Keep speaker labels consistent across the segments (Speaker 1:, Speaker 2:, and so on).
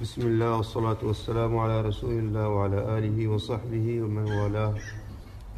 Speaker 1: بسم الله والصلاة والسلام على رسول الله وعلى آله وصحبه ومن والاه.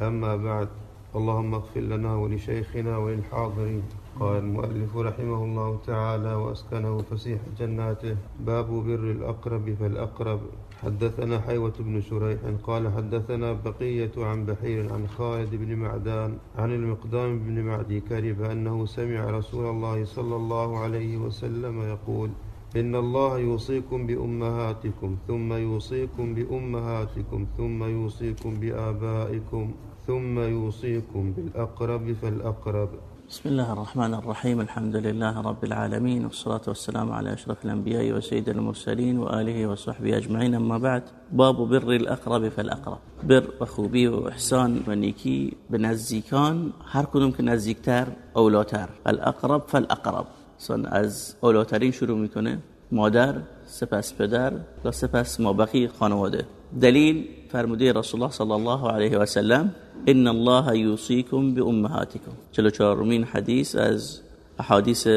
Speaker 1: أما بعد اللهم اغفر لنا ولشيخنا وللحاضرين. قال المؤلف رحمه الله تعالى وأسكنه فسيح جناته. باب بر الأقرب فالأقرب. حدثنا حيوة بن شريح قال حدثنا بقية عن بحير عن خالد بن معدان عن المقدام بن معدي كرب أنه سمع رسول الله صلى الله عليه وسلم يقول إن الله يوصيكم بأمهاتكم ثم يوصيكم بأمهاتكم ثم يوصيكم بآبائكم ثم يوصيكم بالأقرب فالأقرب.
Speaker 2: بسم الله الرحمن الرحيم الحمد لله رب العالمين والصلاة والسلام على أشرف الأنبياء وسيد المرسلين وآله وصحبه أجمعين أما بعد. باب بر الأقرب فالأقرب. بر و خوبی و إحسان و نیکی به نزدیکان هر نزدیکتر اولاتر. الأقرب فالأقرب. از اولاترین شروع می‌کنه مادر سپس پدر و سپس مابقی خانواده. دلیل فرموده رسول الله صلی الله علیه و سلم ان الله یوصیکم بامهاتکم. 44 مین حدیث از احادیث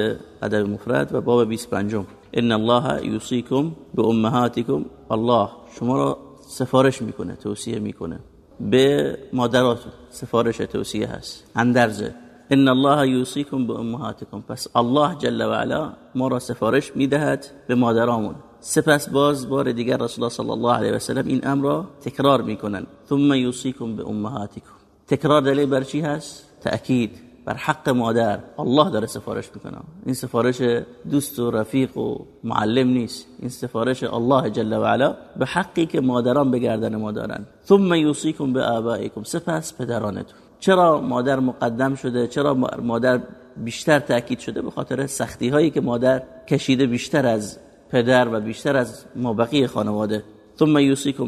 Speaker 2: ادب مفرد و باب 25 ان الله یوصیکم بامهاتکم. الله شما را سفارش می‌کنه توصیه می‌کنه. به مادرات سفارش توصیه هست. اندرزه. ان الله یوصیکم بامهاتکم پس الله جل و علا ما را سفارش می‌دهد به مادرامون سپس باز بار دیگر رسول الله صلی الله علیه و سلم این امر را تکرار می‌کنن ثم یوصیکم بامهاتکم تکرار دلیل بر چی هست تاکید بر حق مادر الله داره سفارش می‌کنه این سفارش دوست و رفیق و معلم نیست این سفارش الله جل و علا به حقی که مادران به گردن ما دارن ثم یوصیکم به سپس پدرانتون چرا مادر مقدم شده؟ چرا مادر بیشتر تاکید شده به خاطر سختی هایی که مادر کشیده بیشتر از پدر و بیشتر از مابقی خانواده؟ ثم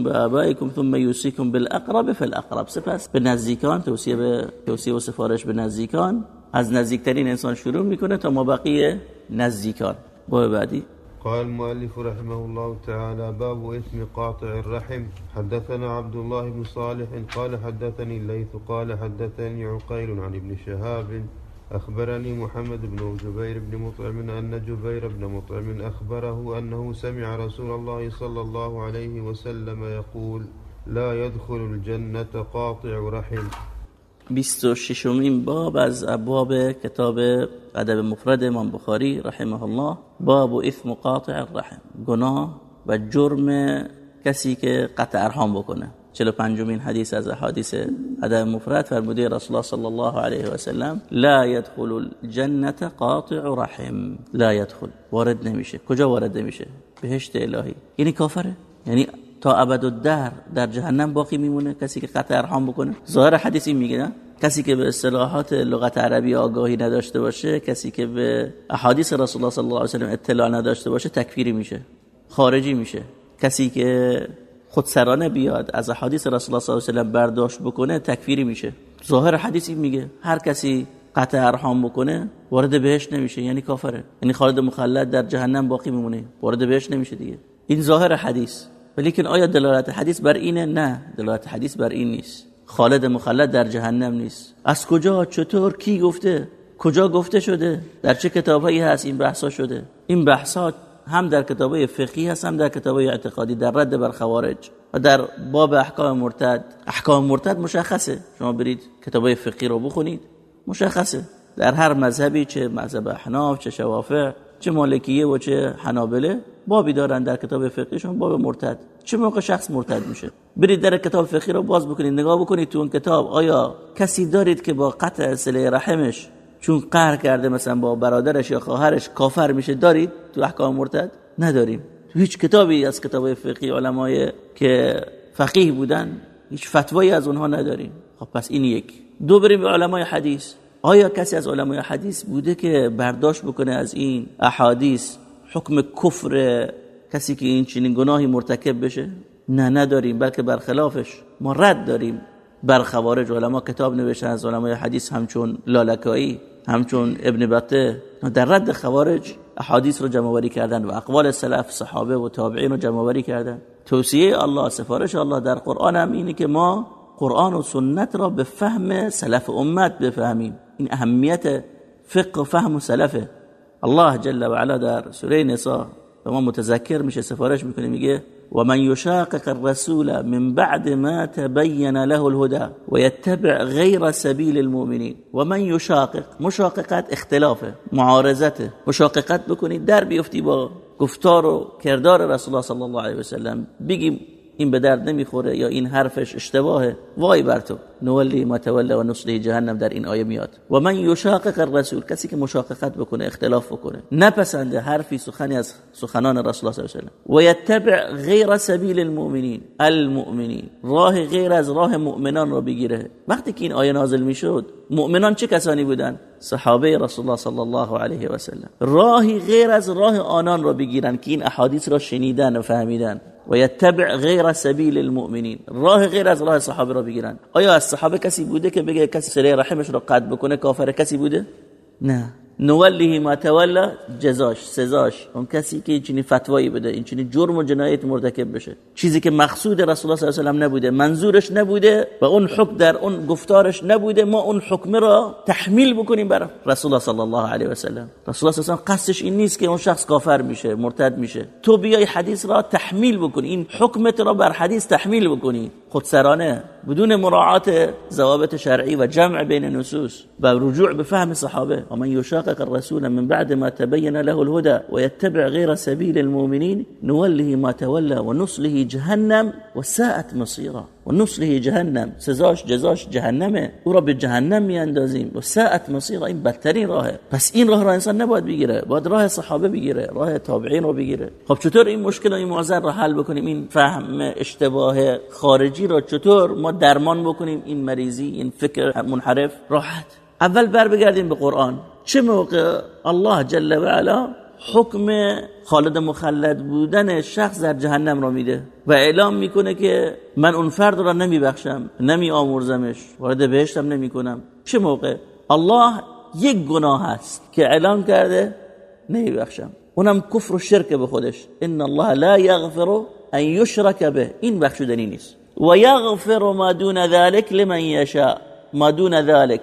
Speaker 2: به آبائکم ثم یوصیکم بالاقرب فالاقرب سپس به نزدیکان توصیه به توصیه و سفارش به نزدیکان. از نزدیکترین انسان شروع می‌کنه تا مابقی نزدیکان. با بعدی
Speaker 1: قال المؤلف رحمه الله تعالى باب إثم قاطع الرحم. حدثنا عبد الله بن صالح قال حدثني الليث قال حدثني عقيل عن ابن شهاب. أخبرني محمد بن جبير بن مطعم أن جبير بن مطعم أخبره أنه سمع رسول الله صلى الله عليه وسلم يقول لا يدخل الجنة قاطع رحم.
Speaker 2: 26 مین باب از ابواب کتاب ادب مفرد امام بخاری رحمه الله باب اثم قاطع الرحم گناه و جرم کسی که قطع ارحام بکنه. 45 مین حدیث از احادیث ادب مفرد فرموده رسول الله صلی الله علیه و سلم لا يدخل الجنه قاطع رحم. لا يدخل وارد نمیشه. کجا وارد نمیشه؟ بهشت الهی. یعنی کافره؟ یعنی تا ابد الدهر در جهنم باقی میمونه. کسی که قطع ارحام بکنه. ظاهر حدیث این میگه کسی که به اصطلاحات لغت عربی آگاهی نداشته باشه کسی که به احادیث رسول الله صلی الله علیه و سلم اطلاع نداشته باشه تکفیری میشه خارجی میشه. کسی که خودسرانه بیاد از احادیث رسول الله صلی الله علیه و سلم برداشت بکنه تکفیری میشه. ظاهر حدیث این میگه هر کسی قطع ارحام بکنه وارد بهش نمیشه یعنی کافره. یعنی خالد مخلد در جهنم باقی میمونه وارد بهش نمیشه دیگه. این ظاهر حدیث. ولیکن آیا دلالت حدیث بر اینه؟ نه دلالت حدیث بر این نیست. خالد مخلد در جهنم نیست. از کجا؟ چطور؟ کی گفته؟ کجا گفته شده؟ در چه کتابهایی هست این بحثا شده؟ این بحثا هم در کتابه فقهی هست هم در کتابه اعتقادی در رد بر خوارج و در باب احکام مرتد. احکام مرتد مشخصه. شما برید کتابه فقهی رو بخونید مشخصه. در هر مذهبی چه مذهب احناف چه شوافع چه مالکیه و چه حنابله بابی دارن در کتاب فقهیشون باب مرتد. چه موقع شخص مرتد میشه؟ برید در کتاب فقهی رو باز بکنید نگاه بکنید تو اون کتاب. آیا کسی دارید که با قطع صله رحمش چون قهر کرده مثلا با برادرش یا خواهرش کافر میشه دارید تو احکام مرتد؟ نداریم. تو هیچ کتابی از کتاب فقهی علمای که فقیه بودن هیچ فتوایی از اونها نداریم. خب پس این یک. دو بریم به علمای حدیث. آیا کسی از علمای حدیث بوده که برداشت بکنه از این احادیث حکم کفر کسی که این چنین گناهی مرتکب بشه؟ نه نداریم بلکه برخلافش ما رد داریم. بر خوارج علما کتاب نوشتن از علمای حدیث همچون لالکایی همچون ابن بطه. در رد خوارج احادیث رو جمع کردن و اقوال سلف صحابه و تابعین رو جمع کردن. توصیه الله سفارش الله در قرآن هم اینه که ما قرآن و سنت را به فهم سلف امت بفهمیم. این اهمیت فقه و فهم و سلفه. الله جل و علا در سوره نساء و ما متذکر میشه سفارش می‌کنه میگه و من یشاقق الرسول من بعد ما تبین له الهدى و یتبع غیر سبیل المؤمنین. و من یشاقق؟ مشاققت اختلافه معارضته. مشاققت بکنی در بیفتی با گفتار و کردار رسول الله صلی الله علیه و سلم. بگیم این به درد نمی‌خوره یا این حرفش اشتباهه؟ وای بر تو. نولی ما و نصله جهنم در این آیه میاد. و من یشاقق الرسول. کسی که مشاققت بکنه اختلاف بکنه نپسنده حرفی سخنی از سخنان رسول الله صلی الله علیه و یتبع غیر سبیل المؤمنین. المؤمنین. راه غیر از راه مؤمنان رو بگیره. وقتی که این آیه نازل می‌شد مؤمنان چه کسانی بودن؟ صحابه رسول الله صلی الله علیه و سلم راهی غیر از راه آنان را بگیرن که این احادیث را شنیدن و فهمیدن. و یتبع غیر سبیل المؤمنین. راه غیر از راه صحابه را بگیرن. آیا از صحابه کسی بوده که بگه کسی سره رحمش را قطع بکنه؟ کافر کسی بوده؟ نه. نوله ما تولا جزاش سزاش. اون کسی که این فتوایی بده این چنین جرم و جنایت مرتکب بشه. چیزی که مقصود رسول الله صلی الله علیه و نبوده منظورش نبوده و اون حکم در اون گفتارش نبوده ما اون حکم را تحمیل بکنیم بر رسول الله صلی الله علیه و سلم رسول الله صلی الله علیه و قصدش این نیست که اون شخص کافر میشه مرتد میشه. تو بیای حدیث را تحمیل بکنی. این حکمت را بر حدیث تحمیل بکنی. خودسرانه. بدون مراعات ضوابط شرعی و جمع بین نصوص و رجوع به فهم صحابه. و من یشاقق الرسول من بعد ما تبين له الهدى ويتبع غير سبيل المؤمنين نوله ما تولى ونصله جهنم وساءت مصيرا و نصله جهنم سزاش جزاش جهنمه. او را به جهنم میاندازیم. و ساعت مصیر این بدترین راهه. پس این راه را انسان نباید بگیره. باید راه صحابه بگیره راه تابعین رو بگیره. خب چطور این مشکل و این معضل را حل بکنیم؟ این فهم اشتباه خارجی را چطور ما درمان بکنیم؟ این مریضی این فکر منحرف. راحت. اول بر بگردیم به قرآن. چه موقع؟ الله جل و علا حکم خالد مخلد بودن شخص در جهنم را میده و اعلام می‌کنه که من اون فرد را نمیبخشم نمی آمرزمش وارد بهشتم نمی کنم چه موقع؟ الله یک گناه هست که اعلام کرده نمیبخشم. اونم کفر و شرک به خودش. ان الله لا یغفر ان یشرک به. این بخشودنی نیست. و یغفر ما دون ذلك لمن یشاء. ما دون ذلك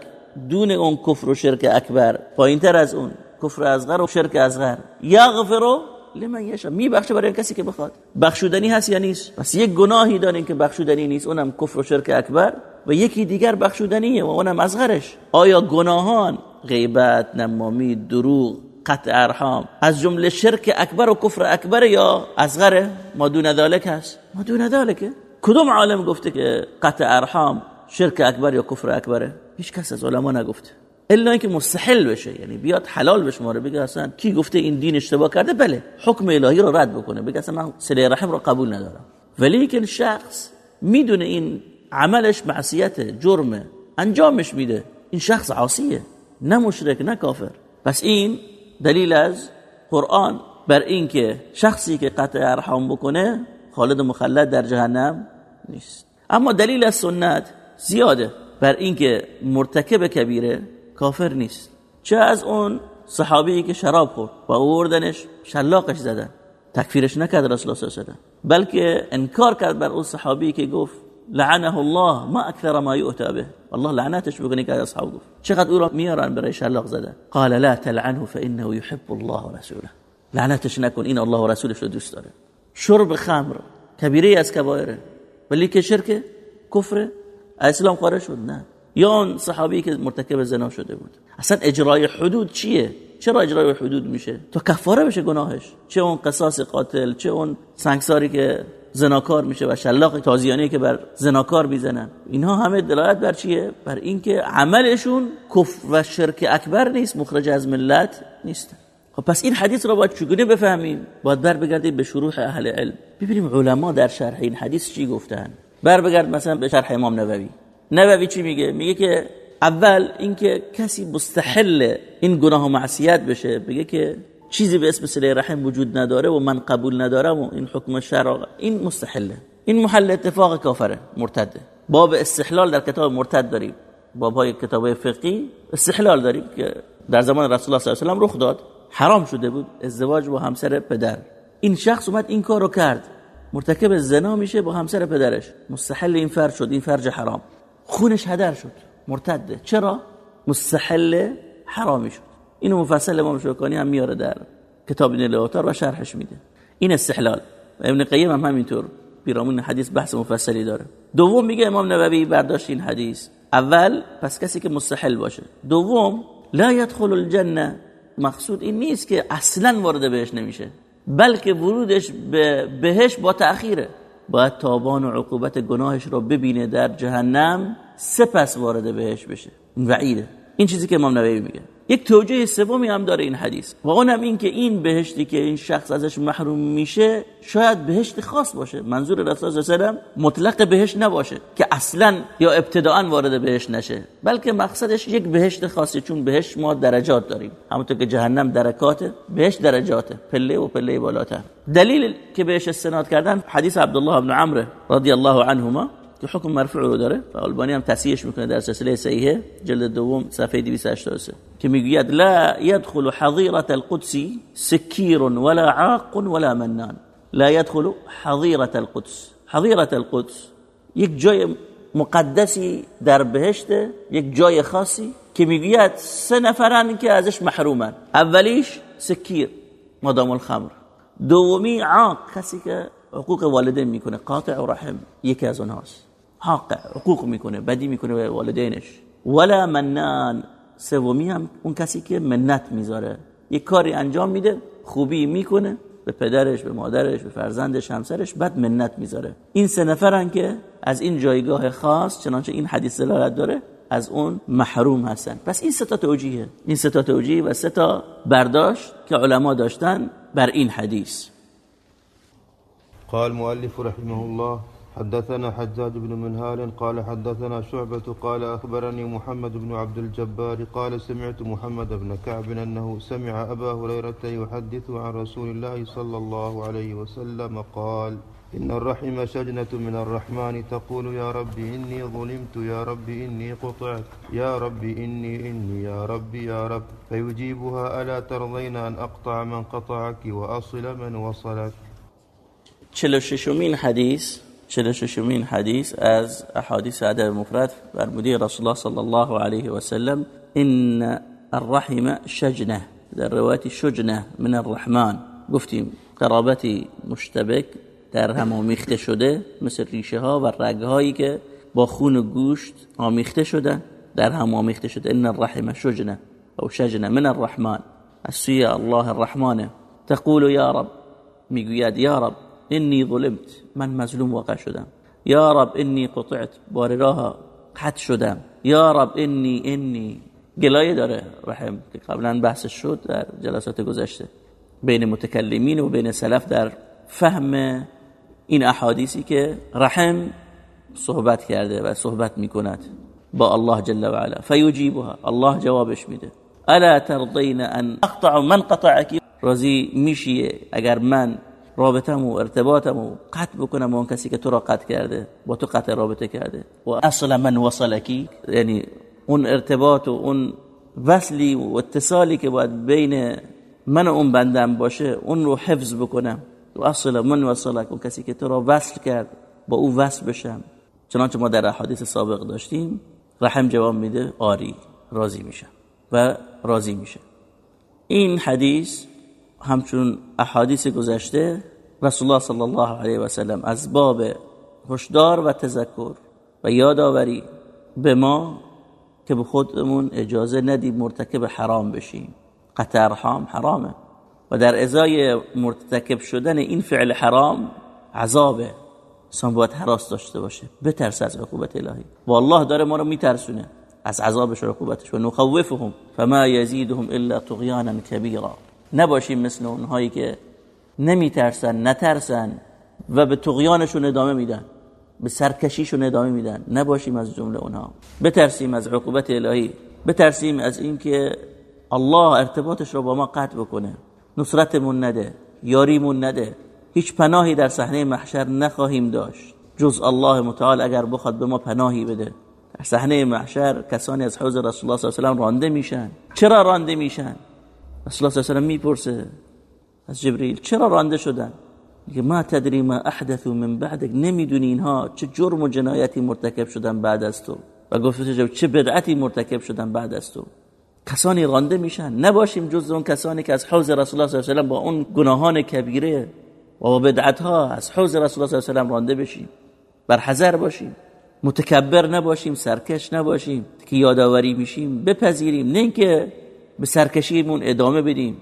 Speaker 2: دون اون کفر و شرک اکبر. پایینتر از اون. کفر اصغر و شرک اصغر یغفر لمن یشاء. میبخشه برای کسی که بخواد. بخشودنی هست یا نیست؟ پس یک گناهی داریم که بخشودنی نیست. اونم کفر و شرک اکبر و یکی دیگر بخشودنیه و اونم اصغرش آیا گناهان غیبت نمامی دروغ قطع ارحام از جمله شرک اکبر و کفر اکبر یا اصغر ما دون ذالک هست. ما دون ذالکه کدوم عالم گفته که قطع ارحام شرک اکبر یا کفر اکبره؟ هیچ کس از علما نگفته. الا اینکه مستحل بشه. یعنی بیاد حلال بشه ما رو بگه اصلا کی گفته این دین اشتباه کرده؟ بله حکم الهی رو رد بکنه بگه اصلا من صله رحم رو قبول ندارم. ولی که شخص می‌دونه این عملش معصیت جرمه انجامش میده. این شخص عاصیه نه مشرک نه کافر. پس این دلیل از قرآن بر اینکه شخصی که قطع ارحام بکنه خالد مخلد در جهنم نیست. اما دلیل از سنت زیاده. بر اینکه مرتکب کبیره کافر نیست. چه از اون صحابی که شراب خورد و اوردنش شلاقش زدن. تکفیرش نکرد رسول الله صلی بلکه انکار کرد بر اون صحابی که گفت لعنه الله ما اکثر ما یؤتى به. الله لعنتش بکنه که اصحاب گفت. چقدر او را میارن برای شلاق زدن. قال لا تلعنه فانه يحب الله ورسوله لعنتش نکن این الله و رسولش رو دوست داره. شرب خمر کبیره از کبائره ولی که شرک کفر اسلام خارج شد نه. یا اون صحابی که مرتکب زنا شده بود. اصلا اجرای حدود چیه؟ چرا اجرای حدود میشه؟ تا کفاره بشه گناهش. چه اون قصاص قاتل چه اون سنگساری که زناکار میشه و شلاق تازیانی که بر زناکار می‌زنن. اینها همه دلالت بر چیه؟ بر اینکه عملشون کفر و شرک اکبر نیست مخرج از ملت نیست. خب پس این حدیث رو باید چگونه بفهمیم؟ باید بر بگردیم به شروح اهل علم. ببینیم علما در شرح این حدیث چی گفتن. بر بگرد مثلا به شرح امام نووی. نووی چی میگه؟ میگه که اول اینکه کسی مستحل این گناه و معصیت بشه بگه که چیزی به اسم صله رحم وجود نداره و من قبول ندارم و این حکم شرع این مستحله. این محل اتفاق کافره مرتده باب استحلال در کتاب مرتد داریم. باب های کتاب فقهی استحلال داریم که در زمان رسول الله صلی الله علیه و رخ داد. حرام شده بود ازدواج با همسر پدر. این شخص اومد این کارو کرد. مرتکب زنا میشه با همسر پدرش. مستحل این فرج شد این فرج حرام. خونش هدر شد. مرتده چرا؟ مستحل حرامی شد. اینو مفصل امام شوکانی هم میاره در کتاب نیل و شرحش میده. این استحلال. ابن قیم هم همینطور پیرامون حدیث بحث مفصلی داره. دوم میگه امام نووی برداشت این حدیث. اول پس کسی که مستحل باشه. دوم لا يدخل الجنه مقصود این نیست که اصلا وارد بهش نمیشه. بلکه ورودش به بهش با تأخیره. باید تابان و عقوبت گناهش رو ببینه در جهنم سپس وارد بهش بشه. وعیده. این چیزی که امام نووی میگه. یک توجه سومی هم داره این حدیث. و اونم این که این بهشتی که این شخص ازش محروم میشه شاید بهشت خاص باشه. منظور رسول الله مطلق بهشت نباشه که اصلا یا ابتداعا وارد بهشت نشه بلکه مقصدش یک بهشت خاصی. چون بهشت ما درجات داریم. همونطور که جهنم درکاته بهشت درجاته. پله و پله بالاتر. دلیل که بهش استناد کردن حدیث عبدالله بن عمرو رضی الله عنهما که حکم مرفوع رو داره و هم تصحیحش می‌کنه در سلسله صحیحه جلد دوم صفحه 283 که می‌گوید لا يدخل حظيره القدس سكير ولا عاق ولا منان. لا يدخل حظيره القدس. حظيره القدس یک جای مقدسی در بهشته یک جای خاصی که می‌گوید سه نفرن که ازش محرومن. اولیش سکیر مدام الخمر. دومی عاق کسی که حقوق والدین می‌کنه قاطع و رحم یکی از اونهاست. حق حقوق می‌کنه بدی می‌کنه به والدینش. ولا منان سومی هم اون کسی که منت می‌ذاره. یک کاری انجام میده خوبی می‌کنه به پدرش به مادرش به فرزندش همسرش بعد منت می‌ذاره. این سه نفرن که از این جایگاه خاص چنانچه این حدیث دلالت داره از اون محروم هستن. پس این سه تا توجیهه. این سه تا توجیه و سه تا برداشت که علما داشتن بر این حدیث.
Speaker 1: قال مؤلف رحمه الله حدثنا حجاج بن منهال قال حدثنا شعبة قال أخبرني محمد بن عبد الجبار قال سمعت محمد بن كعب أنه سمع أبا هريرة يحدث عن رسول الله صلى الله عليه وسلم قال إن الرحم شجنة من الرحمن تقول يا ربي إني ظلمت يا ربي إني قطعت يا ربي إني إني يا ربي يا رب. فيجيبها ألا ترضين أن أقطع من قطعك وأصل من وصلك؟
Speaker 2: 46 حديث 46 حدیث از احادیث ادب مفرد فرموده رسول الله صلی الله علیه و سلم إن الرحم شجنة در روایت شجنة من الرحمن. گفتیم قرابتی مشتبک در هم آمیخته شده مثل ریشه ها و رگ هایی که با خون و گوشت آمیخته شده. در هم آمیخته شده. إن الرحم شجنة أو شجنة من الرحمن. از الله الرحمن. تقول یا رب میگوید یا رب انی ظلمت. من مظلوم واقع شدم. یا رب انی قطعت. بار راه قطع شدم. یا رب انی انی گلایه داره. رحم. که قبلا بحثش شد در جلسات گذشته. بین متکلمین و بین سلف در فهم این احادیثی که رحم صحبت کرده و صحبت می‌کند با الله جل و علا. فیجیبها. الله جوابش میده. الا ترضین ان اقطع من قطعك راضی میشی اگر من رابطم و ارتباطم و قطع بکنم اون کسی که تو را قطع کرده با تو قطع رابطه کرده. و اصلا من وصلکی یعنی اون ارتباط و اون وصلی و اتصالی که باید بین من و اون بندم باشه اون رو حفظ بکنم. و اصلا من وصلک اون کسی که تو را وصل کرد با او وصل بشم. چنانچه ما در احادیث سابق داشتیم رحم جواب میده آری راضی میشه و راضی میشه این حدیث همچون احادیث گذشته رسول الله صلی الله علیه و سلم از باب هشدار و تذکر و یادآوری به ما که به خودمون اجازه ندیم مرتکب حرام بشیم. قطع ارحام حرامه. و در ازای مرتکب شدن این فعل حرام عذابه انسان باید حراس داشته باشه. بترس از عقوبت الهی. و الله داره ما رو میترسونه. از عذابش و عقوبتش. و نخوفهم. فما یزیدهم الا طغیانا کبیرا. نباشیم مثل اونهایی که نمیترسن نترسن و به تقیانشون ادامه میدن به سرکشیشون ادامه میدن. نباشیم از جمله اونها. بترسیم از عقوبت الهی. بترسیم از اینکه الله ارتباطش رو با ما قطع بکنه. نصرتمون نده یاریمون نده. هیچ پناهی در صحنه محشر نخواهیم داشت. جز الله متعال اگر بخواد به ما پناهی بده. در صحنه محشر کسانی از حوض رسول الله صلی الله علیه و رانده میشن. چرا رانده میشن؟ رسول الله صلی الله علیه و می‌پرسه از جبریل چرا رانده شدن؟ میگه ما تدری ما احدثوا من بعدک نمی‌دونی اینها چه جرم و جنایتی مرتکب شدن بعد از تو. و گفته چه بدعتی مرتکب شدن بعد از تو. کسانی رانده میشن نباشیم جز اون کسانی که از حوض رسول الله صلی الله علیه و با اون گناهان کبیره و با بدعت ها از حوز رسول الله صلی الله علیه و رانده بشیم. بر حذر باشیم. متکبر نباشیم سرکش نباشیم. که یادآوری میشیم بپذیریم. نه اینکه به سرکشیمون ادامه بدیم.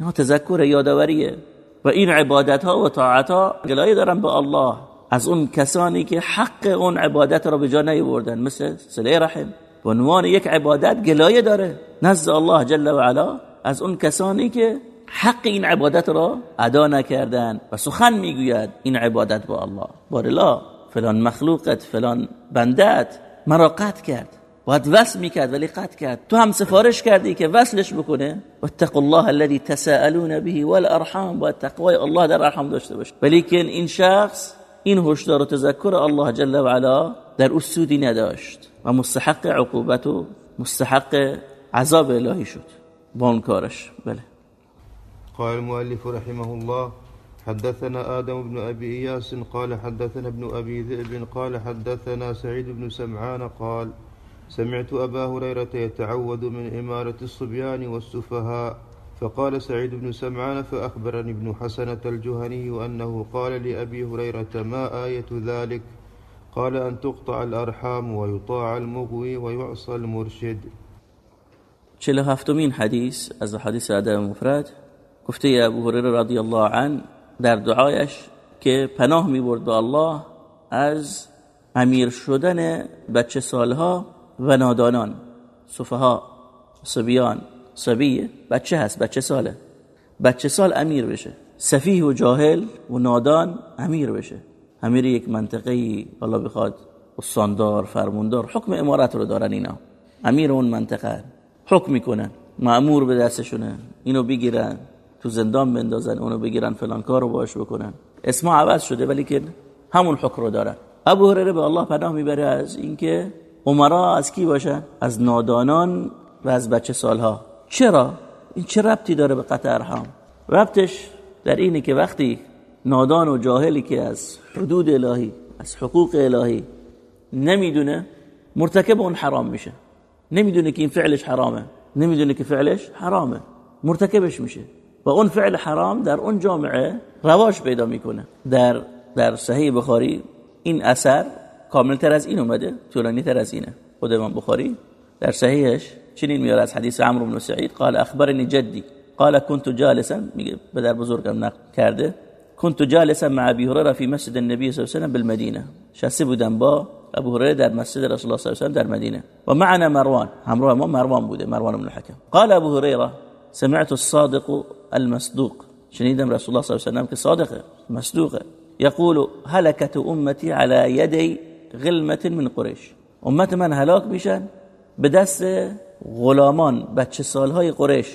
Speaker 2: نه تذکر یادآوریه. و این عبادت ها و طاعت ها گلایه دارن به الله. از اون کسانی که حق اون عبادت را به جا نیوردن مثل سله رحم. به عنوان یک عبادت گلایه داره. نزد الله جل و علا. از اون کسانی که حق این عبادت را ادا نکردن و سخن می‌گوید این عبادت با الله. بارلا فلان مخلوقت فلان بندت مرا قطع کرد. باید وصل می‌کرد ولی قطع کرد. تو هم سفارش کردی که وصلش بکنه؟ واتقوا الله الذي تساءلون به والارحام باید تقوای الله در ارحام داشته باشه. ولی که این شخص این هشدار و تذکر الله جل و علا در او سودی نداشت و مستحق عقوبت و مستحق عذاب الهی شد. با اون کارش. بله.
Speaker 1: قال المؤلف رحمه الله حدثنا آدم بن أبي إياس قال حدثنا ابن أبي ذئب قال حدثنا سعيد بن سمعان قال سمعت أبا هريرة يتعوذ من إمارة الصبيان والسفهاء فقال سعيد بن سمعان فأخبرني ابن حسنة الجهني أنه قال لأبي هريرة ما آية ذلك؟ قال أن تقطع الأرحام ويطاع المغوي ويعصى المرشد.
Speaker 2: چلو هفتمین حدیث از حدیث ادب مفرد. گفته ابو هریره رضی الله عنه در دعایش که پناه می برد به الله از امیر شدن بچه سالها و نادانان صفها صبیان صبیه بچه هست بچه ساله. بچه سال امیر بشه. سفیه و جاهل و نادان امیر بشه. امیر یک منطقه الله بخواد استاندار فرموندار حکم امارت رو دارن اینا. امیر اون منطقه حکم می‌کنن معمور به دستشونه اینو بگیرن تو زندان بندازن اونو بگیرن فلان کارو باش بکنن. اسم عوض شده ولی که همون حکم رو دارن. ابو هریره به الله پناه می‌بره از اینکه عمرا از کی باشن از نادانان و از بچه سالها. چرا؟ این چه ربطی داره به قطع ارحام ربطش در اینه که وقتی نادان و جاهلی که از حدود الهی از حقوق الهی نمی‌دونه مرتکب اون حرام میشه. نمی‌دونه که این فعلش حرامه. نمی‌دونه که فعلش حرامه. مرتکبش میشه. و اون فعل حرام در اون جامعه رواج پیدا می‌کنه. در در صحیح بخاری این اثر کاملتر از این اومده؟ طولانی تر از اینه. خود امام بخاری در صحیحش چنین میاره از حدیث عمرو بن سعید قال اخبرني جدي قال كنت جالسا میگه در بزرگم نقل کرده. كنت جالسا مع ابي هريره في مسجد النبي صلى الله عليه وسلم بالمدينة شخصی بودم با ابو هريره در مسجد رسول الله صلی الله علیه و در مدینه. و معنا مروان. همراه ما مروان بوده مروان بن الحكم قال ابو هريره سمعت الصادق المصدوق. شنیدم رسول الله صلی الله علیه و که صادقه مصدوقه. يقول هلكت امتي على يدي غلمة من قریش. امت من هلاک میشن به دست غلامان بچه سالهای قریش.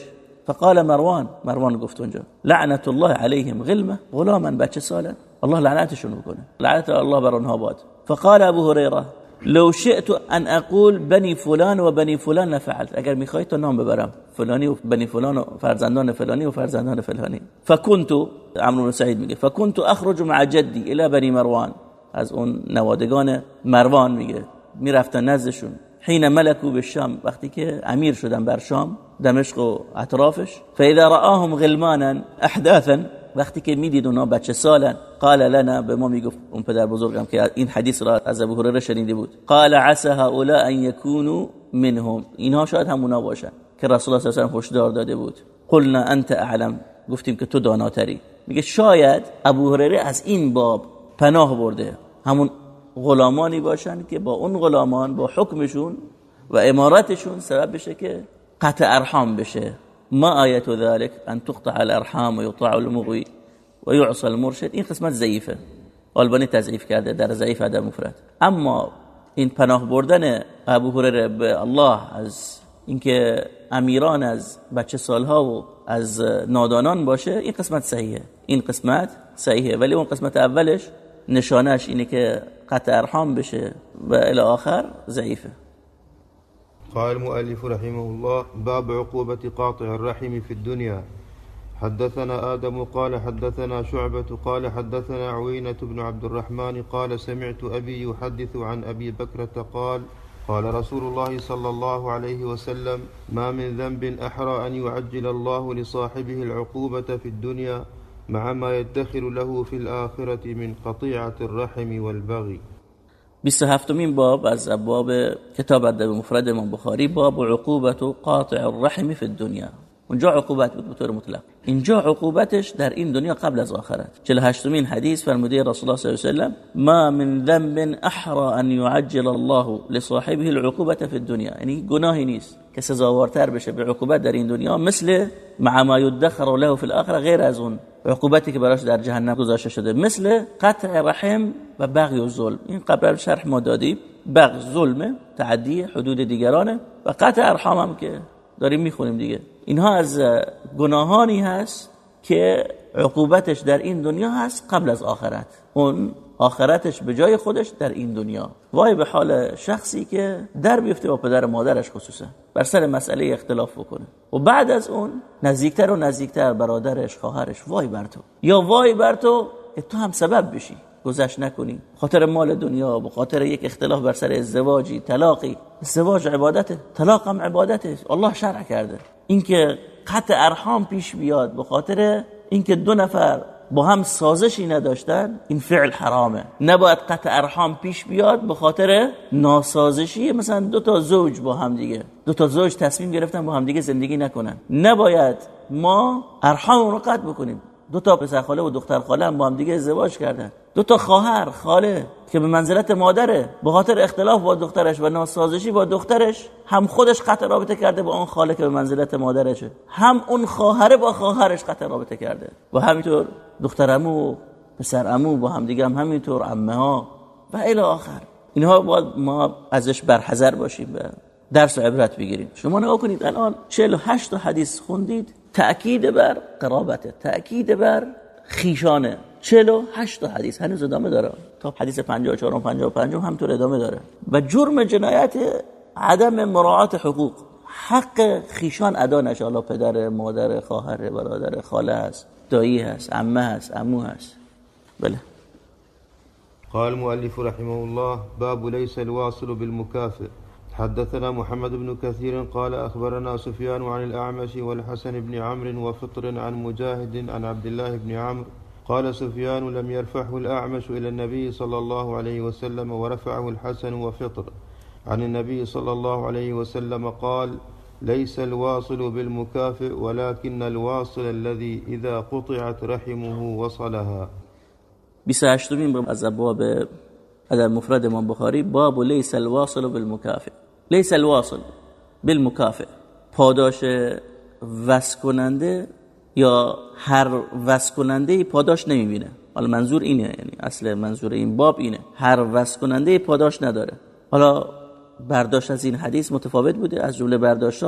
Speaker 2: فقال مروان مروان گفت اونجا لعنت الله عليهم غلمة غلاما بچه ساله الله لعنتشون بکنه. لعنت الله بر اونها باد. فقال ابو هريره لو شئت ان أقول بني فلان و بني فلان لفعلت. اگر میخواهید تو نام ببرم. فلانی و بنی فلان و فرزندان فلانی و فرزندان فلانی. فكنت عمرو بن سعید میگه فكنت اخرج مع جدي إلى بني مروان. از اون نوادگان مروان میگه. می‌رفتن نزدشون. حین ملکو به شام. وقتی که امیر شدن بر شام دمشق و اطرافش فاذا رآهم غلمانا احداثا وقتی که می‌دید اونا بچه سالن قال لنا به ما می‌گفت اون پدر بزرگم که این حدیث را از ابو هریره شنیده بود. قال عسى هؤلاء ان يكونوا منهم. اینها شاید همونا باشن که رسول الله صلی الله علیه و هشدار داده بود. قلنا انت اعلم. گفتیم که تو داناتری. میگه شاید ابو هریره از این باب پناه برده. همون غلامانی باشن که با اون غلامان با حکمشون و امارتشون سبب بشه که قطع ارحام بشه. ما آیت ذلك ان تقطع الارحام و یطاع المغوی و المرشد. این قسمت ضعیفه. آلبانی تضعیف کرده در ضعیف ادب مفرد. اما این پناه بردن ابو هریره به الله از اینکه امیران از بچه سالها و از نادانان باشه این قسمت صحیحه. این قسمت صحیحه. ولی اون قسمت اولش نشانش اینه که قطع ارحام بشه و إلى آخر ضعیفه.
Speaker 1: قال المؤلف رحمه الله باب عقوبة قاطع الرحم في الدنيا. حدثنا آدم قال حدثنا شعبة قال حدثنا عوينة بن عبد الرحمن قال سمعت أبي يحدث عن أبي بكرة قال قال رسول الله صلى الله عليه وسلم ما من ذنب أحرى أن يعجل الله لصاحبه العقوبة في الدنيا مع ما يدخر له في الآخرة من قطيعة الرحم والبغي.
Speaker 2: 27 مين باب از ابواب کتاب ادب مفرد امام بخاری باب عقوبت قاطع الرحم في الدنيا اونجا عقوبت بود به طور مطلق. اینجا عقوبتش در این دنیا قبل از آخرت. 48 مین حدیث فرموده رسول الله صلی الله علیه و ما من ذنب احرى ان يعجل الله لصاحبه العقوبة في الدنيا یعنی گناهی نیست. که سزاوارتر بشه به عقوبت در این دنیا مثل مع ما يدخر له في الاخره غیر از اون عقوبتی که براش در جهنم گذاشته شده مثل قطع رحم و بغی و ظلم. این قبل شرح ما دادیم بغی ظلم تعدی حدود دیگرانه و قطع ارحام هم که داریم می‌خونیم دیگه. اینها از گناهانی هست که عقوبتش در این دنیا هست قبل از آخرت. اون آخرتش به جای خودش در این دنیا. وای به حال شخصی که در بیفته با پدر مادرش خصوصا. بر سر مسئله اختلاف بکنه. و بعد از اون نزدیکتر و نزدیکتر برادرش خواهرش وای بر تو. یا وای بر تو تو هم سبب بشی. گذشت نکنی. خاطر مال دنیا به خاطر یک اختلاف بر سر ازدواجی طلاقی. ازدواج عبادته طلاق هم عبادته الله شرع کرده. اینکه قطع ارحام پیش بیاد به خاطر اینکه دو نفر با هم سازشی نداشتن این فعل حرامه. نباید قطع ارحام پیش بیاد به خاطر ناسازشی مثلا دو تا زوج با هم دیگه. دو تا زوج تصمیم گرفتن با هم دیگه زندگی نکنن. نباید ما ارحام رو قطع بکنیم. دو تا پسر خاله و دختر خاله هم با هم دیگه ازدواج کردن. دو تا خواهر خاله که به منزلت مادره. به خاطر اختلاف با دخترش و ناسازشی با دخترش هم خودش قطع رابطه کرده با اون خاله که به منزلت مادرشه هم اون خواهره با خواهرش قطع رابطه کرده. و همینطور دخترمو پسر امو با هم دیگه هم همینطور عمه ها و الی آخر. اینها باید ما ازش برحذر باشیم و درس و عبرت بگیریم. شما نگاه کنید الان 48 تا حدیث خوندید. تأکید بر قرابته تأکید بر خیشانه. 48 تا حدیث هنوز ادامه داره. تا حدیث 54 و 55 همطور ادامه داره. و جرم جنایت عدم مراعات حقوق. حق خیشان ادا نشه. الله پدر مادر خواهر برادر خاله هست دایی هست عمه هست عمو هست. بله.
Speaker 1: قال المؤلف رحمه الله باب ليس الواصل بالمكافئ حدثنا محمد بن كثير قال أخبرنا سفيان عن الأعمش والحسن بن عمرو وفطر عن مجاهد عن عبد الله بن عمرو. قال سفيان لم يرفعه الأعمش إلى النبي صلى الله عليه وسلم ورفعه الحسن وفطر. عن النبي صلى الله عليه وسلم قال ليس الواصل بالمكافئ ولكن الواصل الذي إذا قطعت رحمه وصلها.
Speaker 2: 28 مين از هذا المفرد من بخاري باب ليس الواصل بالمكافئ. ليس الواصل بالمكافئ پاداش وس کننده یا هر وس کننده پاداش نمی‌بینه. حالا منظور اینه یعنی اصل منظور این باب اینه. هر وس کننده پاداش نداره. حالا برداشت از این حدیث متفاوت بوده از جمله برداشت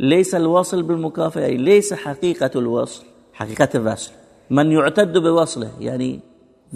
Speaker 2: لیس الواصل بالمکافئه یعنی لیس حقیقت الوصل حقیقت وصل. من یعتد به یعنی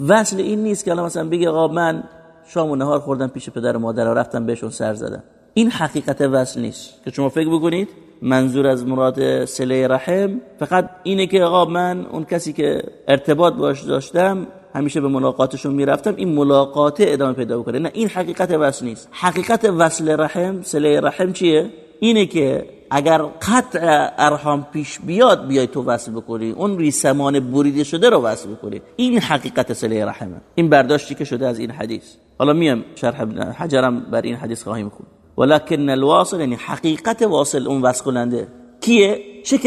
Speaker 2: وصل این نیست که الان مثلا بگه آقا من شام و نهار خوردم پیش پدر و مادر و رفتم بهشون سر زدم. این حقیقت وصل نیست. که شما فکر بکنید منظور از مراد سله رحم فقط اینه که آقا من اون کسی که ارتباط باش داشتم همیشه به ملاقاتشون می‌رفتم این ملاقات ادامه پیدا بکنه. نه این حقیقت وصل نیست. حقیقت وصل رحم سله رحم چیه؟ اینه که اگر قطع ارحام پیش بیاد بیای تو وصل بکنی. اون ریسمان بریده شده رو وصل بکنی. این حقیقت سله رحمه. این برداشتی که شده از این حدیث. حالا میم شرح حجرم بر این حدیث خواهیم خون ولكن الواصل یعنی حقیقت واصل اون وصل کننده. کیه؟ چه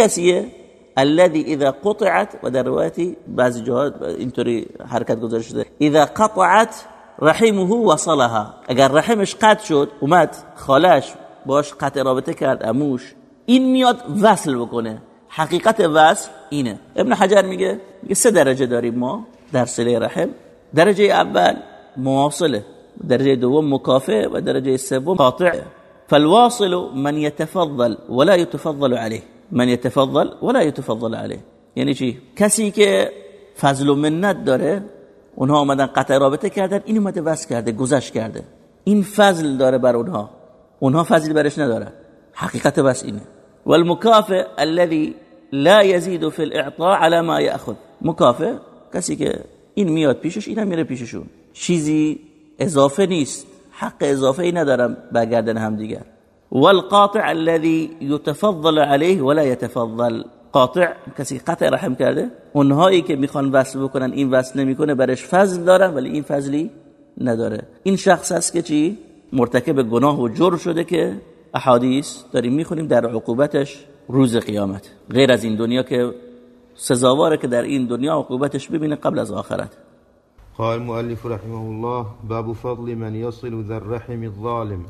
Speaker 2: الذي اذا قطعت و در روایتی بعضی جاها اینطوری حرکت شده. اذا قطعت رحمه وصلها. اگر رحمش قطع شد اومد خالش باش قطع رابطه کرد اموش. این میاد وصل بکنه. حقیقت وصل اینه. ابن حجر میگه میگه سه درجه داریم ما در سله رحم. درجه اول مواصله. درجه دوم مكافئ و درجه سوم قاطع فالواصل من يتفضل ولا يتفضل عليه. من يتفضل ولا يتفضل عليه. یعنی چی؟ کسی که فضل و منت داره اونها اومدن قطع رابطه کردن این اومده وصل کرده گذشت کرده. این فضل داره بر اونها. اونها فضل برش نداره. حقیقت بس اینه. والمكافئ الذي لا يزيد في الاعطاء على ما ياخذ مكافئ کسی که این میاد پیشش اینم میره پیششون. چیزی اضافه نیست. حق اضافه ای ندارم برگردن هم دیگر والقاطع الذي يتفضل عليه ولا يتفضل. قاطع کسی قطع رحم کرده؟ اونهایی که می‌خوان وصل بکنن این وصل نمی‌کنه برش فضل دارن ولی این فضلی نداره. این شخص است که چی؟ مرتکب گناه و جرم شده که احادیث داریم می‌خونیم در عقوبتش روز قیامت. غیر از این دنیا که سزاواره که در این دنیا عقوبتش ببینه قبل از آخرت.
Speaker 1: قال المؤلف رحمه الله باب فضل من يصل ذا الرحم الظالم.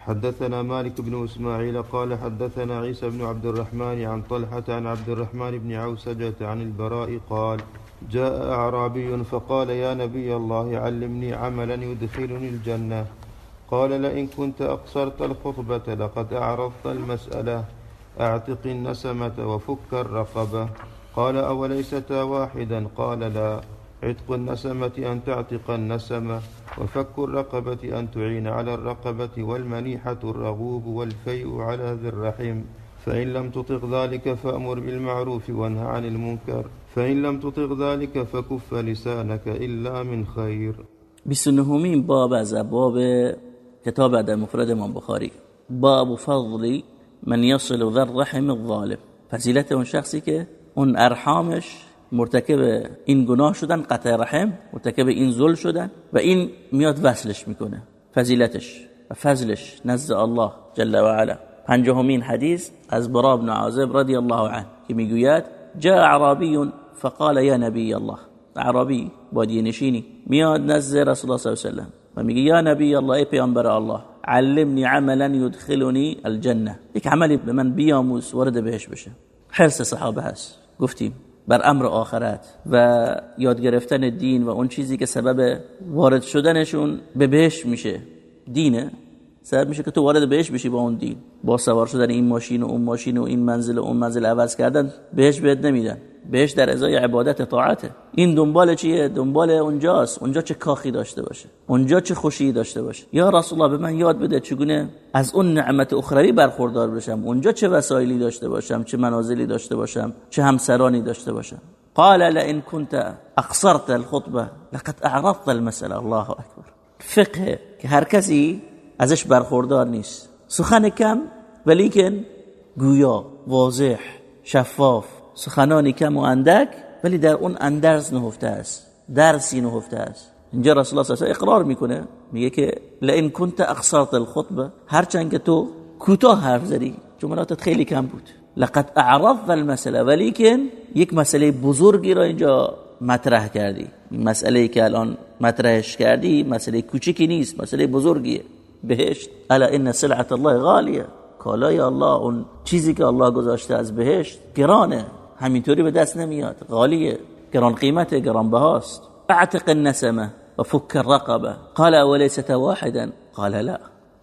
Speaker 1: حدثنا مالك بن إسماعيل قال حدثنا عيسى بن عبد الرحمن عن طلحة عن عبد الرحمن بن عوسجة عن البراء قال جاء أعرابي فقال يا نبي الله علمني عملا يدخلني الجنة. قال لئن كنت أقصرت الخطبة لقد أعرضت المسألة أعتق النسمة وفك الرقبة. قال أوليستا واحدا؟ قال لا. عتق النسمة أن تعتق النسمة وفك الرقبة أن تعين على الرقبة والمنيحة الرغوب والفيء على ذي الرحم. فإن لم تطق ذلك فأمر بالمعروف وانه عن المنكر. فإن لم تطق ذلك فكف لسانك إلا من خير.
Speaker 2: بیست باب از باب کتاب ادب مفرد امام بخاری. باب فضل من يصل ذر رحم الظالم. فضیلت اون که اون ارحامش مرتکب این گناه شدن قطع رحم مرتکب این ظلم شدن و این میاد وصلش می‌کنه فضیلتش و فضلش نزد الله جل و علا. پنجمین حدیث از برا بن عازب رضی الله عنه که می‌گوید جاء عربی فقال یا نبی الله. عربی بادی نشینی میاد نزد رسول الله صلی الله علیه و و میگه یا نبی الله ای پیامبر الله علمنی عملا یدخلنی الجنه یک عملی به من بیاموز وارد بهش بشه. حرص صحابه هست. گفتیم بر امر آخرت و یاد گرفتن دین و اون چیزی که سبب وارد شدنشون به بهش میشه. دینه. سبب میشه که تو وارد بهش بشی با اون دین. با سوار شدن این ماشین و اون ماشین و این منزل و اون منزل عوض کردن بهش بهت نمیدن. بهش در ازای عبادت طاعته. این دنبال چیه؟ دنبال اونجاست. اونجا چه کاخی داشته باشه. اونجا چه خوشی داشته باشه. یا رسول الله به من یاد بده چگونه از اون نعمت اخروی برخوردار بشم. اونجا چه وسایلی داشته باشم؟ چه منازلی داشته باشم؟ چه همسرانی داشته باشم؟ قال لئن كنت اقصرت الخطبه لقد اعرضت المساله الله اکبر. فقه که هر کسی ازش برخوردار نیست. سخن کم ولیکن گویا واضح شفاف. سخنانی کم و اندک ولی در اون اندرز نهفته است. درسی نهفته است. اینجا رسول الله صلی اقرار می‌کنه. میگه که لئن كنت اقصرت الخطبه هرچند که تو کوتاه حرف زدی جملاتت خیلی کم بود. لقد اعرضت المساله ولیکن یک مسئله بزرگی را اینجا مطرح کردی. مسئله که الان مطرحش کردی مسئله کوچکی نیست مسئله بزرگیه. بهشت. الا ان سلعه الله غالیه. کالای الله اون چیزی که الله گذاشته از بهشت گرانه. همینطوری به دست نمیاد. غالیه. گران قیمته گران بهاست. اعتق النسمه و فک الرقبه. قال اولیست واحدا؟ قال لا.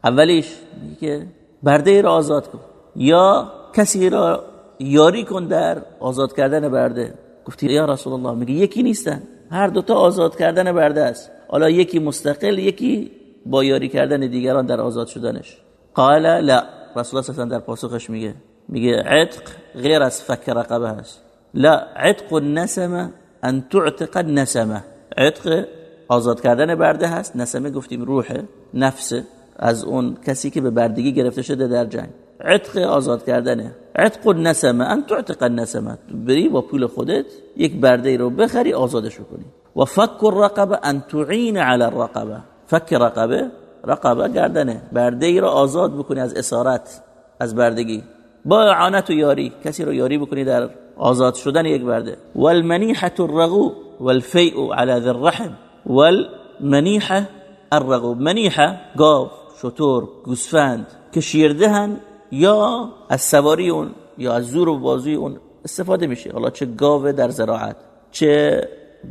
Speaker 2: اولیش میگه برده را آزاد کن. یا کسی را یاری کن در آزاد کردن برده. گفتی یا رسول الله. میگه یکی نیستن. هر دوتا آزاد کردن برده است. حالا یکی مستقل یکی با یاری کردن دیگران در آزاد شدنش. قال لا. رسول الله در پاسخش میگه. میگه عتق غیر از فک رقبه هست لا. عتق النسمه ان تعتق النسمه عتق آزاد کردن برده هست. نسمه گفتیم روح نفس. از اون کسی که به بردگی گرفته شده در جنگ. عتق آزاد کردنه. عتق النسمه ان تعتق النسمه بری با پول خودت یک برده رو بخری آزادش کنی. و فک الرقبه ان تعین على الرقبه. فک رقبه رقبه گردنه. برده ای آزاد بکنی از اسارت از بردگی. با اعانت و یاری کسی رو یاری بکنی در آزاد شدن یک برده. والمنیحه الرغو والفیء على ذی الرحم والمنیحه الرغو منیحه گاو شطور گوسفند. که شیردهن یا از سواری اون یا از زور و بازوی اون استفاده میشه. حالا چه گاو در زراعت چه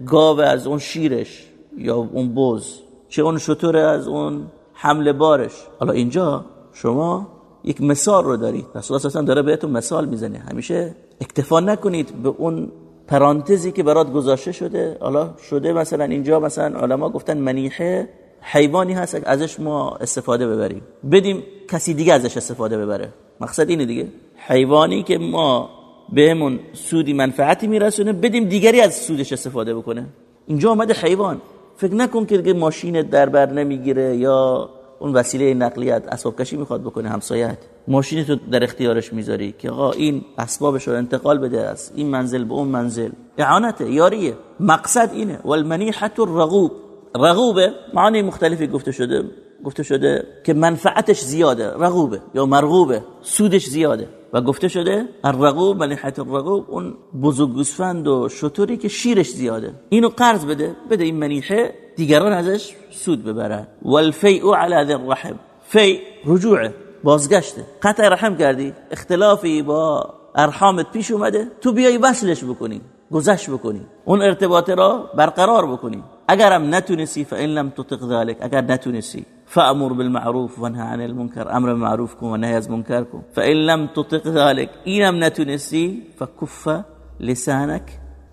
Speaker 2: گاو از اون شیرش یا اون بوز چه اون شطور از اون حمل بارش. حالا اینجا شما یک مثال رو دارید. رسول الله داره بهتون مثال می‌زنه. همیشه اکتفا نکنید به اون پرانتزی که برات گذاشته شده. حالا شده مثلا اینجا مثلا علما گفتن منیحه حیوانی هست ازش ما استفاده ببریم. بدیم کسی دیگه ازش استفاده ببره. مقصد اینه دیگه. حیوانی که ما بهمون سودی منفعتی میرسونه بدیم دیگری از سودش استفاده بکنه. اینجا آمده حیوان. فکر نکن که ماشین در بر نمی‌گیره یا اون وسیله نقلیت اسباب کشی می‌خواد بکنه همسایت. ماشین تو در اختیارش می‌ذاری که آقا این اسبابش رو انتقال بده از این منزل به اون منزل. اعانته یاریه. مقصد اینه. والمنیحت الرغوب. رغوبه معانی مختلفی گفته شده. گفته شده که منفعتش زیاده رغوبه یا مرغوبه سودش زیاده. و گفته شده الرغوب منیحت الرغوب اون بزرگ گوسفند و شطوری که شیرش زیاده. اینو قرض بده بده این منیحه دیگران ازش سود ببرن. والفیء علی ذی الرحم. فی رجوعه بازگشته. قطع رحم کردی اختلافی با ارحامت پیش اومده تو بیای وصلش بکنی گذشت بکنی. اون ارتباط را برقرار بکنی. اگرم نتونستی فان لم تطق ذلك اگر نتونستی فأمر بالمعروف وانهى عن المنكر أمر بالمعروف کن و نهی از منکر کن فإن لم تطق ذلك اینم نتونستی فكف لسانك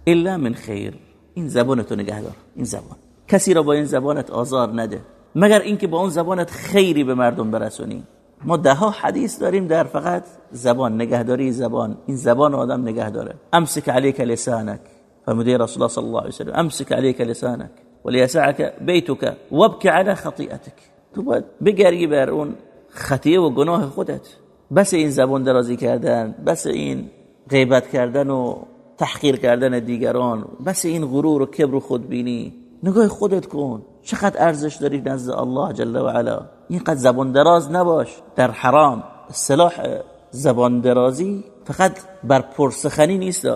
Speaker 2: إلا من خیر این زبانتو نگه دار این زبان کسی را با این زبانت آزار نده. مگر اینکه با اون زبانت خیری به مردم برسونی. ما ده ها حدیث داریم در فقط زبان نگهداری زبان. این زبان آدم نگه داره امسک علیک لسانک. فرموده رسول الله صلی الله علیه وسلم امسک علیک لسانک. ولیسعک بیتک وابک علی خطیئتک. تو باید بگری بر اون خطیه و گناه خودت. بس این زبان درازی کردن بس این غیبت کردن و تحقیر کردن دیگران بس این غرور و کبر و خودبینی. نگاه خودت کن. چقدر ارزش داری نزد الله جل و علا. اینقدر زبان دراز نباش. در حرام صلاح زبان درازی فقط بر پرسخنی نیست.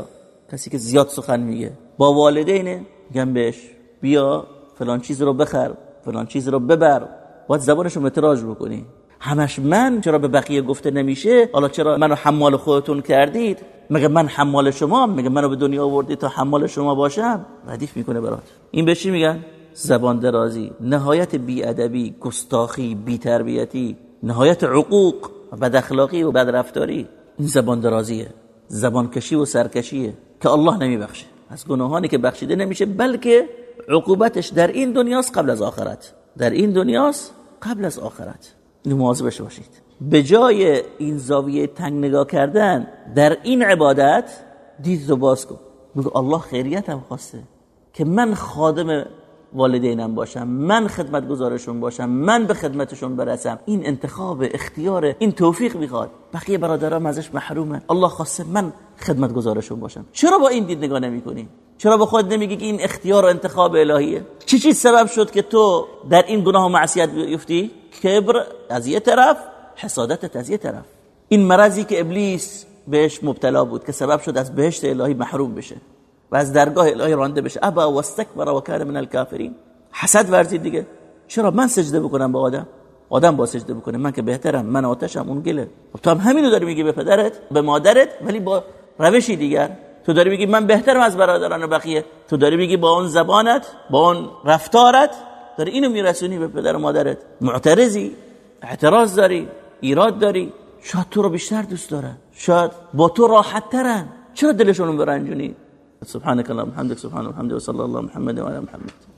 Speaker 2: کسی که زیاد سخن میگه. با والدینه. میگن بهش بیا فلان چیز رو بخر فلان چیز رو ببر. باید زبانش رو متراج بکنی. همش من چرا به بقیه گفته نمیشه؟ حالا چرا منو حمال خودتون کردید؟ مگه من حمال شما مگه منو به دنیا آوردید تا حمال شما باشم؟ ردیف می‌کنه برات. این به چی میگن؟ زبان درازی نهایت بیادبی گستاخی بیتربیتی نهایت عقوق بد اخلاقی و بد رفتاری این زبان درازیه. زبان کشی و سرکشیه که الله نمیبخشه. از گناهانی که بخشیده نمیشه بلکه عقوبتش در این دنیاست قبل از آخرت. در این دنیاست قبل از آخرت. این مواظبش باشید. به جای این زاویه تنگ نگاه کردن در این عبادت دید رو باز کن. بگو الله خیریت هم خواسته که من خادم والدینم باشم من خدمت گزارشون باشم من به خدمتشون برسم. این انتخاب اختیار این توفیق می‌خواد. بقیه برادرام ازش محرومن. الله خواسته من خدمت گزارشون باشم. چرا با این دید نگاه نمی‌کنی؟ چرا به خود نمیگی که این اختیار و انتخاب الهیه؟ چی چیز سبب شد که تو در این گناه و معصیت بیفتی؟ کبر از یه طرف حسادتت از یه طرف. این مرضی که ابلیس بهش مبتلا بود که سبب شد از بهشت الهی محروم بشه و از درگاه الهی رانده بشه. ابا و استکبر و کان من الکافرین. حسد ورزید دیگه. چرا من سجده بکنم به آدم؟ آدم با سجده بکنه. من که بهترم من آتشم اون گله. خب تو هم همینو داری میگی به پدرت به مادرت ولی با روشی دیگر. تو داری میگی من بهترم از برادران و بقیه؟ تو داری میگی با اون زبانت با اون رفتارت داری اینو میرسونی به پدر و مادرت. معترضی اعتراض داری ایراد داری. شاید تو رو بیشتر دوست دارن. شاید با تو راحت ترن چرا دلشون برنجونی؟ سبحانك اللهم وبحمدك سبحان الله وبحمده وصلى الله محمد وعلى محمد.